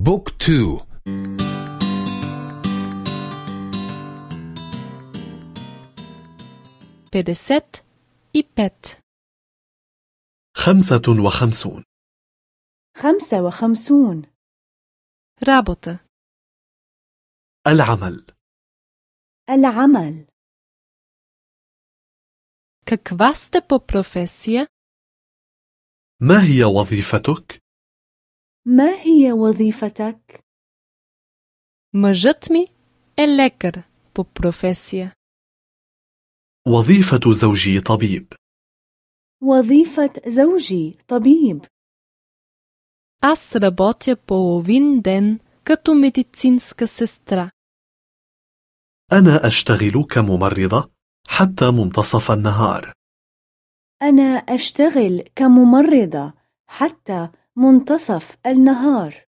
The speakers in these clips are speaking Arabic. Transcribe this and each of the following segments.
بوك تو pedeset i pet خمسة وخمسون خمسة وخمسون работа العمل العمل каква сте по професија ما هي وظيفتك؟ ما هي وظيفتك؟ мъжът ми е лекар по професија وظيفة زوجي طبيب وظيفة زوجي طبيب аз работя половин ден като медицинска сестра أنا أشتغل كممرضة حتى منتصف النهار أنا أشتغل كممرضة حتى منتصف النهار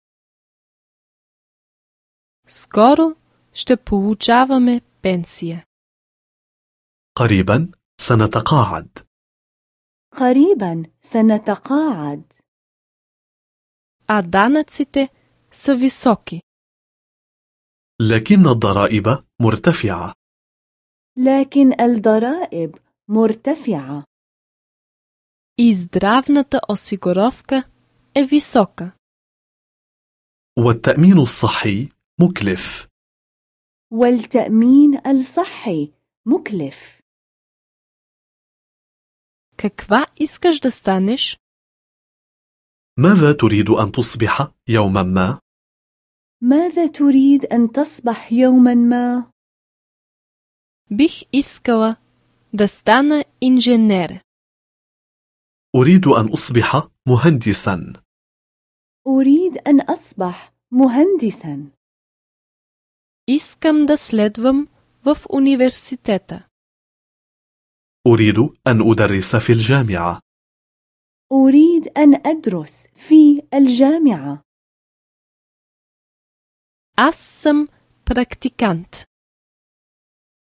скоро ще получаваме пенсия قريبا سنتقاعد قريبا سنتقاعد а данъците са високи لكن الضرائب مرتفعة لكن الضرائب مرتفعة и здравната осигуровка е висока. والتأمين الصحي مكلف والتأمين الصحي مكلف Каква искаш да станеш? ماذا تريد أن تصبح يوما ما؟ ماذا تريد أن تصبح يوما ما؟ Бих искала да стана инженер. أريد أن أصبح مهندسا أريد أن أصبح مهندسا Искам да следвам в университета. أريد أن أدرس في الجامعة أريد أن أدرس في الجامعة Аз съм практикант.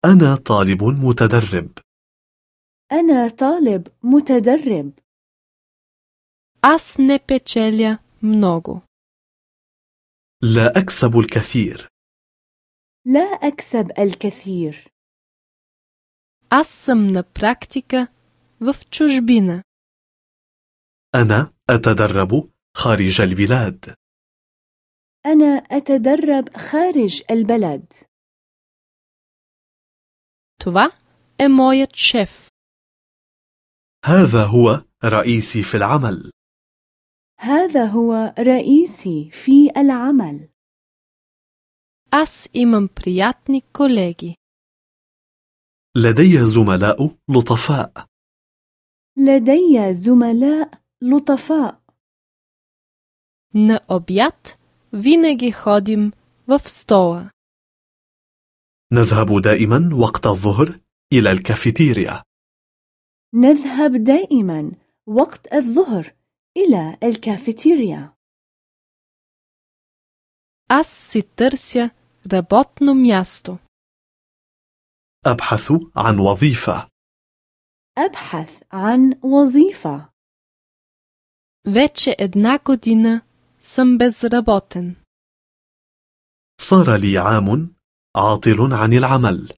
أنا طالب متدرب أنا طالب متدرب Аз не печеля много. لا أكسب الكثير لا أكسب الكثير Аз съм на практика в чужбина. أنا أتدرب خارج البلاد أنا أتدرب خارج البلد Това е моят шеф. هذا هو رئيسي في العمل هذا هو رئيسي في العمل Аз имам приятни колеги. لدي زملاء لطفاء لدي زملاء لطفاء На обяд винаги ходим в стола. نذهب دائما وقت الظهر إلى الكافيتيريا نذهب دائما وقت الظهر إلى الكافيتيريا Аз си търся работно място. أبحث عن وظيفة أبحث عن وظيفة Вече една година съм безработен. صار لي عام عاطل عن العمل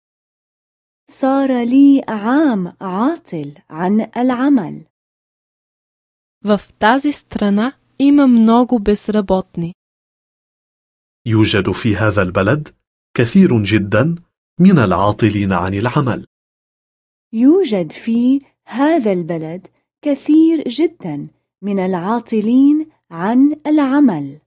صار لي عام عاطل عن العمل В тази страна има много безработни. يوجد في هذا البلد كثير جدا من العاطلين عن العمل يوجد في هذا البلد كثير جدا من العاطلين عن العمل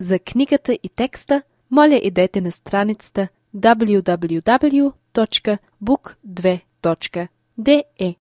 За книгата и текста, моля идете на страницата de